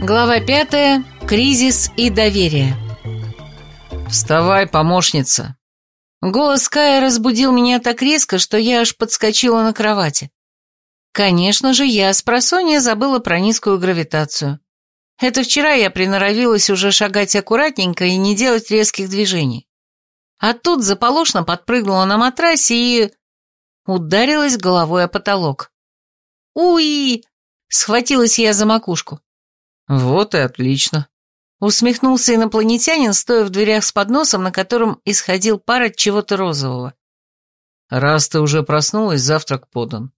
Глава пятая. Кризис и доверие. «Вставай, помощница!» Голос Кая разбудил меня так резко, что я аж подскочила на кровати. Конечно же, я с просонья забыла про низкую гравитацию. Это вчера я приноровилась уже шагать аккуратненько и не делать резких движений. А тут заполошно подпрыгнула на матрасе и... ударилась головой о потолок. «Уи!» — схватилась я за макушку. «Вот и отлично», — усмехнулся инопланетянин, стоя в дверях с подносом, на котором исходил пар от чего-то розового. «Раз ты уже проснулась, завтрак подан.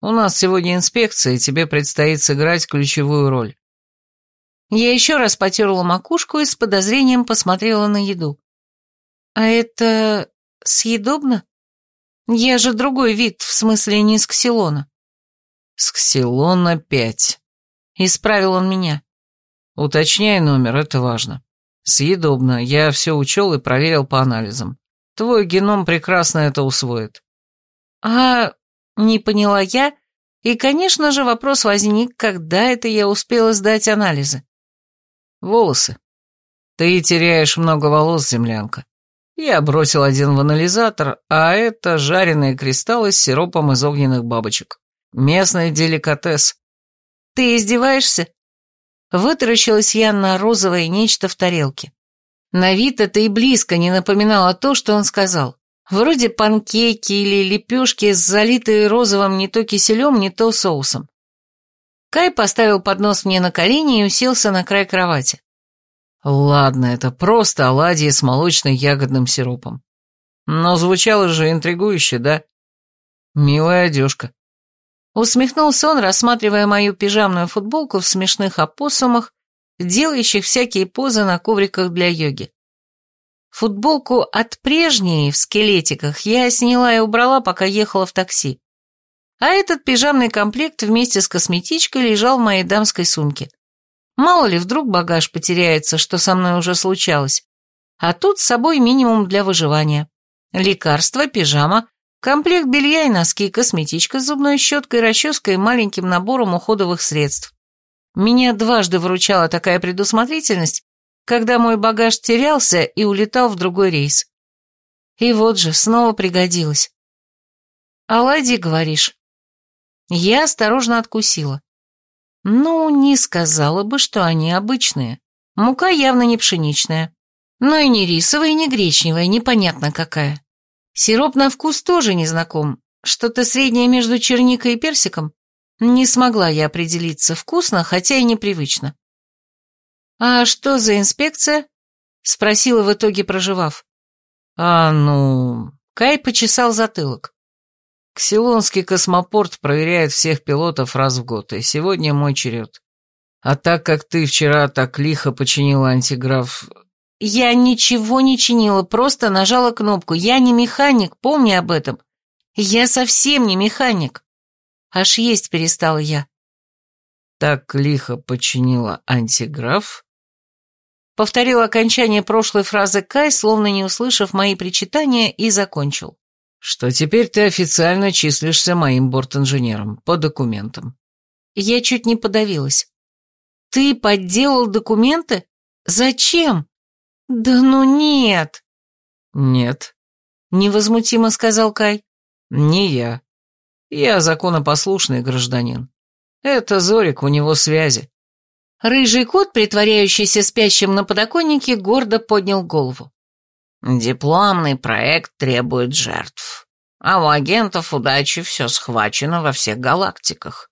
У нас сегодня инспекция, и тебе предстоит сыграть ключевую роль». Я еще раз потерла макушку и с подозрением посмотрела на еду. «А это съедобно? Я же другой вид, в смысле не с ксилона». «С ксилона пять», — исправил он меня. «Уточняй номер, это важно. Съедобно, я все учел и проверил по анализам. Твой геном прекрасно это усвоит». «А...» — не поняла я, и, конечно же, вопрос возник, когда это я успела сдать анализы. «Волосы. Ты теряешь много волос, землянка. Я бросил один в анализатор, а это жареные кристаллы с сиропом из огненных бабочек. Местный деликатес. Ты издеваешься? Вытаращилась я на розовое нечто в тарелке. На вид это и близко не напоминало то, что он сказал. Вроде панкейки или лепешки, залитые розовым не то киселем, не то соусом. Кай поставил поднос мне на колени и уселся на край кровати. Ладно, это просто оладьи с молочно-ягодным сиропом. Но звучало же интригующе, да? Милая одежка. Усмехнулся он, рассматривая мою пижамную футболку в смешных опоссумах, делающих всякие позы на ковриках для йоги. Футболку от прежней в скелетиках я сняла и убрала, пока ехала в такси. А этот пижамный комплект вместе с косметичкой лежал в моей дамской сумке. Мало ли, вдруг багаж потеряется, что со мной уже случалось. А тут с собой минимум для выживания. Лекарства, пижама, комплект белья и носки, косметичка с зубной щеткой, расческой и маленьким набором уходовых средств. Меня дважды выручала такая предусмотрительность, когда мой багаж терялся и улетал в другой рейс. И вот же, снова пригодилось. «Оладьи, говоришь?» Я осторожно откусила. Ну, не сказала бы, что они обычные. Мука явно не пшеничная. Но и не рисовая, и не гречневая, непонятно какая. Сироп на вкус тоже не знаком. Что-то среднее между черникой и персиком. Не смогла я определиться, вкусно, хотя и непривычно. «А что за инспекция?» — спросила в итоге, проживав. «А, ну...» Кай почесал затылок. Ксилонский космопорт проверяет всех пилотов раз в год, и сегодня мой черед. А так как ты вчера так лихо починила антиграф... Я ничего не чинила, просто нажала кнопку. Я не механик, помни об этом. Я совсем не механик. Аж есть перестала я. Так лихо починила антиграф? Повторил окончание прошлой фразы Кай, словно не услышав мои причитания, и закончил что теперь ты официально числишься моим бортинженером по документам. Я чуть не подавилась. Ты подделал документы? Зачем? Да ну нет. Нет, невозмутимо сказал Кай. Не я. Я законопослушный гражданин. Это Зорик, у него связи. Рыжий кот, притворяющийся спящим на подоконнике, гордо поднял голову. Дипломный проект требует жертв. А у агентов удачи все схвачено во всех галактиках.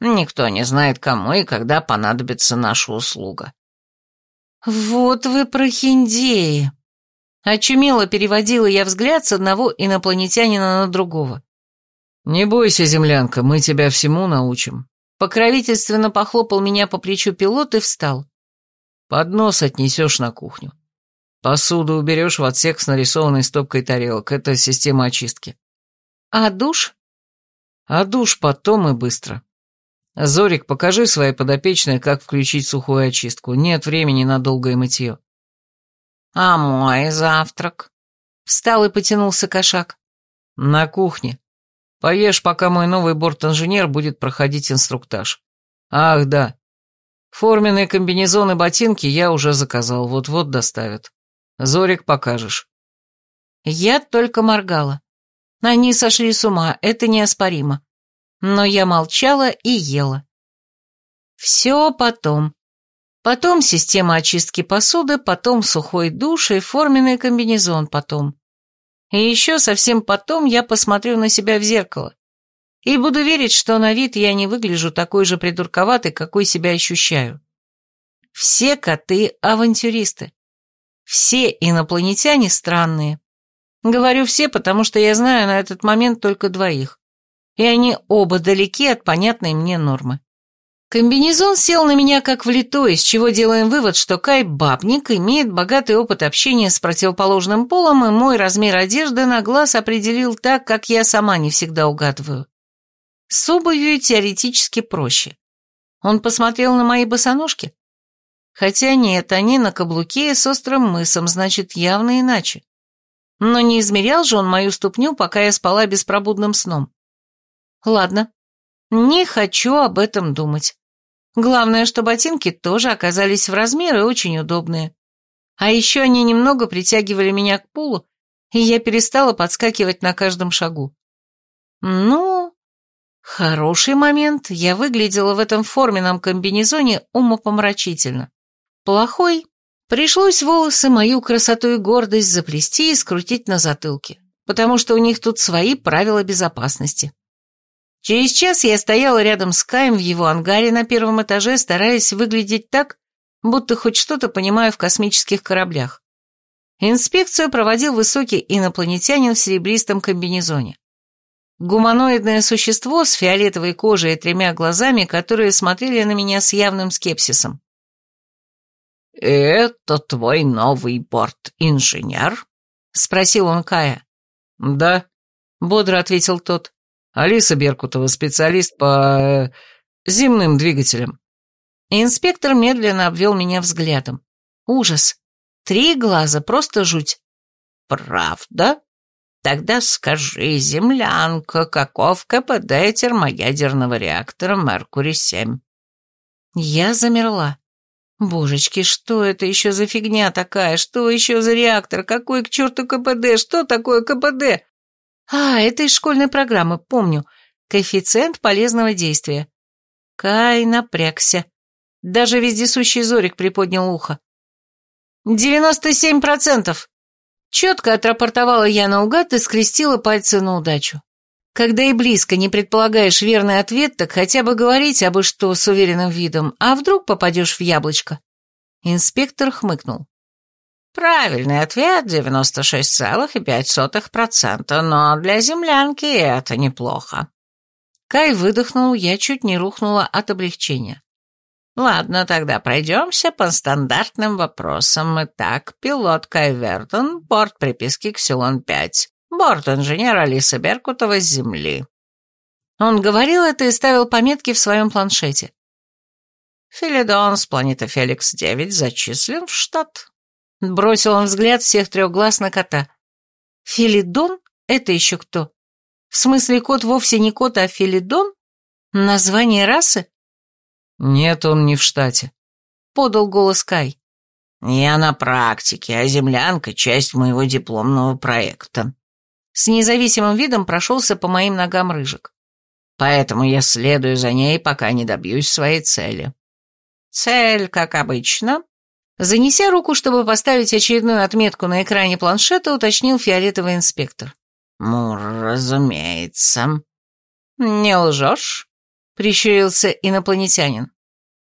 Никто не знает, кому и когда понадобится наша услуга. «Вот вы прохиндеи!» Очумело переводила я взгляд с одного инопланетянина на другого. «Не бойся, землянка, мы тебя всему научим». Покровительственно похлопал меня по плечу пилот и встал. «Поднос отнесешь на кухню. Посуду уберешь в отсек с нарисованной стопкой тарелок. Это система очистки. А душ? А душ потом и быстро. Зорик, покажи своей подопечной, как включить сухую очистку. Нет времени на долгое мытье. А мой завтрак? Встал и потянулся кошак. На кухне. Поешь, пока мой новый борт-инженер будет проходить инструктаж. Ах, да. Форменные комбинезоны ботинки я уже заказал, вот-вот доставят. Зорик покажешь. Я только моргала. Они сошли с ума, это неоспоримо. Но я молчала и ела. Все потом. Потом система очистки посуды, потом сухой душ и форменный комбинезон потом. И еще совсем потом я посмотрю на себя в зеркало. И буду верить, что на вид я не выгляжу такой же придурковатой, какой себя ощущаю. Все коты – авантюристы. Все инопланетяне странные. Говорю все, потому что я знаю на этот момент только двоих. И они оба далеки от понятной мне нормы. Комбинезон сел на меня как влитой, из чего делаем вывод, что Кай бабник имеет богатый опыт общения с противоположным полом, и мой размер одежды на глаз определил так, как я сама не всегда угадываю. С обувью теоретически проще. Он посмотрел на мои босоножки? Хотя нет, они на каблуке с острым мысом, значит, явно иначе. Но не измерял же он мою ступню, пока я спала беспробудным сном. Ладно, не хочу об этом думать. Главное, что ботинки тоже оказались в размер и очень удобные. А еще они немного притягивали меня к полу, и я перестала подскакивать на каждом шагу. Ну, хороший момент. Я выглядела в этом форменном комбинезоне умопомрачительно. Плохой. Пришлось волосы, мою красоту и гордость заплести и скрутить на затылке, потому что у них тут свои правила безопасности. Через час я стояла рядом с Каем в его ангаре на первом этаже, стараясь выглядеть так, будто хоть что-то понимаю в космических кораблях. Инспекцию проводил высокий инопланетянин в серебристом комбинезоне. Гуманоидное существо с фиолетовой кожей и тремя глазами, которые смотрели на меня с явным скепсисом. «Это твой новый борт-инженер?» — спросил он Кая. «Да», — бодро ответил тот. Алиса Беркутова, специалист по... Э, земным двигателям. Инспектор медленно обвел меня взглядом. Ужас. Три глаза, просто жуть. Правда? Тогда скажи, землянка, каков КПД термоядерного реактора Меркурий-7? Я замерла. Божечки, что это еще за фигня такая? Что еще за реактор? Какой к черту КПД? Что такое КПД? А, это из школьной программы, помню. Коэффициент полезного действия. Кай напрягся. Даже вездесущий Зорик приподнял ухо. «Девяносто семь процентов!» Четко отрапортовала я наугад и скрестила пальцы на удачу. Когда и близко не предполагаешь верный ответ, так хотя бы говорить обо что с уверенным видом, а вдруг попадешь в яблочко. Инспектор хмыкнул. Правильный ответ 96,5%, но для землянки это неплохо. Кай выдохнул, я чуть не рухнула от облегчения. Ладно, тогда пройдемся по стандартным вопросам. Итак, пилот Кай Вердон, борт приписки Ксилон-5, борт-инженер Алиса Беркутова с Земли. Он говорил это и ставил пометки в своем планшете. Филидон с планеты Феликс-9 зачислен в штат. Бросил он взгляд всех трех глаз на кота. Филидон? Это еще кто? В смысле, кот вовсе не кот, а Филидон? Название расы? Нет, он не в штате. Подал голос Кай. Я на практике, а землянка — часть моего дипломного проекта. С независимым видом прошелся по моим ногам рыжик. Поэтому я следую за ней, пока не добьюсь своей цели. Цель, как обычно, Занеся руку, чтобы поставить очередную отметку на экране планшета, уточнил фиолетовый инспектор. «Ну, разумеется». «Не лжешь?» — прищурился инопланетянин.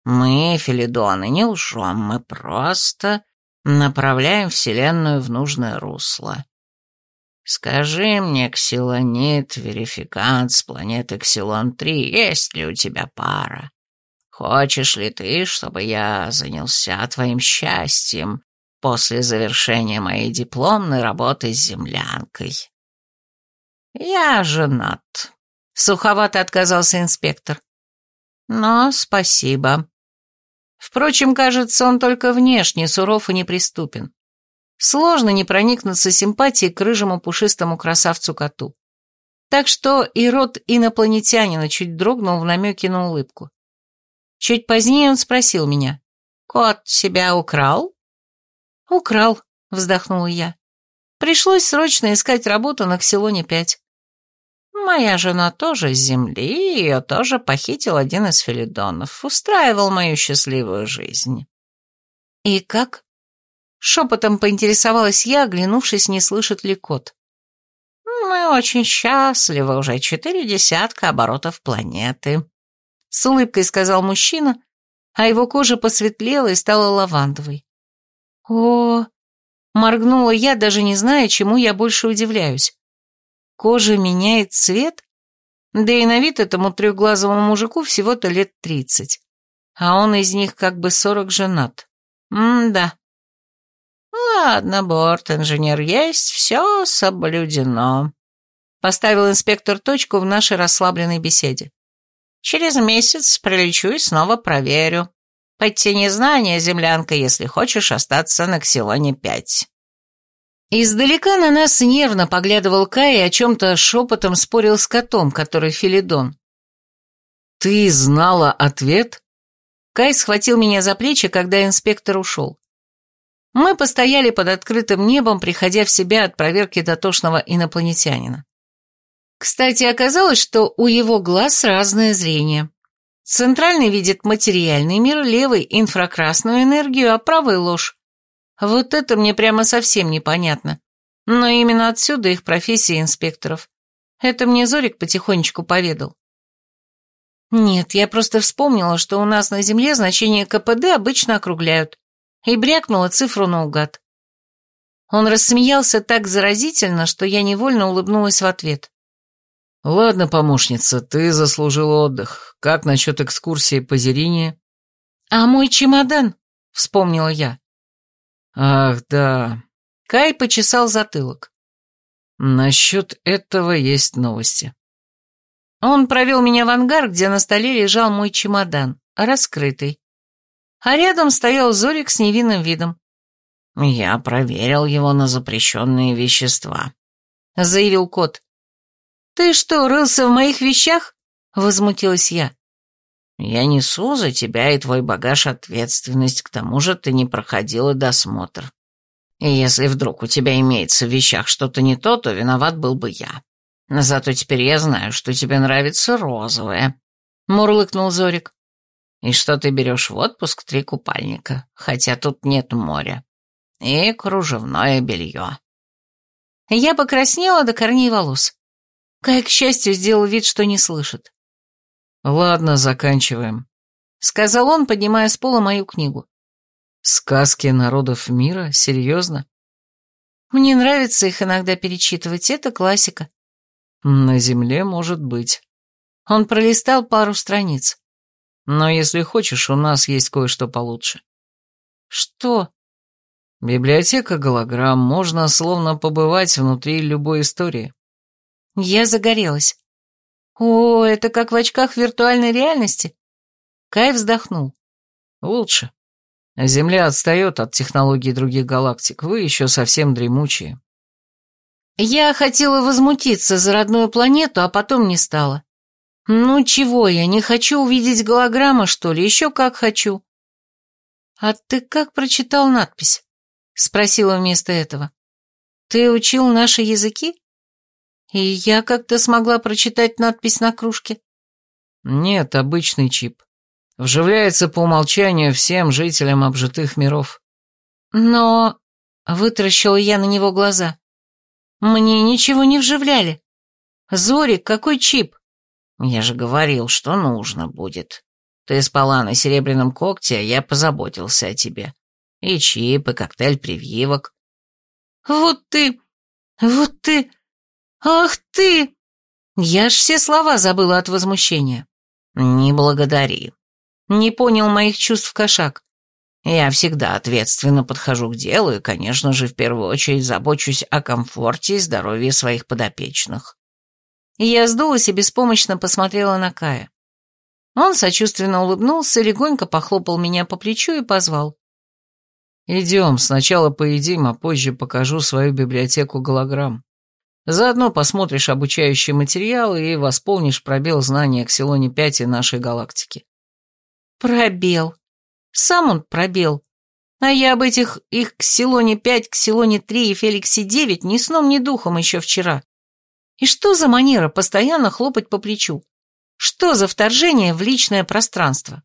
«Мы, Филидоны, не лжем, мы просто направляем Вселенную в нужное русло. Скажи мне, Ксилонит, верификант с планеты Ксилон-3, есть ли у тебя пара?» Хочешь ли ты, чтобы я занялся твоим счастьем после завершения моей дипломной работы с землянкой?» «Я женат», — суховато отказался инспектор. «Но спасибо. Впрочем, кажется, он только внешне суров и неприступен. Сложно не проникнуться симпатией к рыжему пушистому красавцу-коту. Так что и рот инопланетянина чуть дрогнул в намеке на улыбку. Чуть позднее он спросил меня. «Кот себя украл?» «Украл», — вздохнула я. «Пришлось срочно искать работу на Ксилоне-5». «Моя жена тоже с земли, ее тоже похитил один из филидонов, устраивал мою счастливую жизнь». «И как?» Шепотом поинтересовалась я, оглянувшись, не слышит ли кот. «Мы очень счастливы, уже четыре десятка оборотов планеты», — с улыбкой сказал мужчина, а его кожа посветлела и стала лавандовой. «О!» — моргнула я, даже не зная, чему я больше удивляюсь. «Кожа меняет цвет?» Да и на вид этому трехглазому мужику всего-то лет тридцать, а он из них как бы сорок женат. М-да. «Ладно, борт-инженер есть, все соблюдено», — поставил инспектор точку в нашей расслабленной беседе. «Через месяц прилечу и снова проверю. Подтяни знания, землянка, если хочешь остаться на Ксилоне-5». Издалека на нас нервно поглядывал Кай и о чем-то шепотом спорил с котом, который Филидон. «Ты знала ответ?» Кай схватил меня за плечи, когда инспектор ушел. Мы постояли под открытым небом, приходя в себя от проверки дотошного инопланетянина. Кстати, оказалось, что у его глаз разное зрение. Центральный видит материальный мир, левый – инфракрасную энергию, а правый – ложь. Вот это мне прямо совсем непонятно. Но именно отсюда их профессия инспекторов. Это мне Зорик потихонечку поведал. Нет, я просто вспомнила, что у нас на Земле значение КПД обычно округляют и брякнула цифру наугад. Он рассмеялся так заразительно, что я невольно улыбнулась в ответ. «Ладно, помощница, ты заслужила отдых. Как насчет экскурсии по Зерине?» «А мой чемодан?» — вспомнила я. «Ах, да». Кай почесал затылок. «Насчет этого есть новости». Он провел меня в ангар, где на столе лежал мой чемодан, раскрытый а рядом стоял Зорик с невинным видом. «Я проверил его на запрещенные вещества», — заявил кот. «Ты что, рылся в моих вещах?» — возмутилась я. «Я несу за тебя и твой багаж ответственность, к тому же ты не проходила досмотр. И если вдруг у тебя имеется в вещах что-то не то, то виноват был бы я. Зато теперь я знаю, что тебе нравится розовое», — мурлыкнул Зорик. И что ты берешь в отпуск три купальника, хотя тут нет моря. И кружевное белье. Я покраснела до корней волос. Кай, к счастью, сделал вид, что не слышит. «Ладно, заканчиваем», — сказал он, поднимая с пола мою книгу. «Сказки народов мира? Серьезно?» «Мне нравится их иногда перечитывать, это классика». «На земле, может быть». Он пролистал пару страниц. Но если хочешь, у нас есть кое-что получше. Что? Библиотека голограмм, можно словно побывать внутри любой истории. Я загорелась. О, это как в очках виртуальной реальности? Кай вздохнул. Лучше. Земля отстает от технологий других галактик, вы еще совсем дремучие. Я хотела возмутиться за родную планету, а потом не стала. «Ну чего я, не хочу увидеть голограммы, что ли? Еще как хочу». «А ты как прочитал надпись?» — спросила вместо этого. «Ты учил наши языки?» И я как-то смогла прочитать надпись на кружке. Нет, обычный чип. Вживляется по умолчанию всем жителям обжитых миров. Но... Вытаращила я на него глаза. Мне ничего не вживляли. Зорик, какой чип? Я же говорил, что нужно будет. Ты спала на серебряном когте, а я позаботился о тебе. И чип, и коктейль прививок. Вот ты... вот ты... ах ты... Я ж все слова забыла от возмущения. Не благодари. Не понял моих чувств кошак. Я всегда ответственно подхожу к делу и, конечно же, в первую очередь забочусь о комфорте и здоровье своих подопечных. Я сдулась и беспомощно посмотрела на Кая. Он сочувственно улыбнулся, легонько похлопал меня по плечу и позвал. «Идем, сначала поедим, а позже покажу свою библиотеку голограмм». Заодно посмотришь обучающие материалы и восполнишь пробел знания Ксилоне-5 и нашей галактики. Пробел. Сам он пробел. А я об этих их Ксилоне-5, Ксилоне-3 и Феликсе-9 ни сном, ни духом еще вчера. И что за манера постоянно хлопать по плечу? Что за вторжение в личное пространство?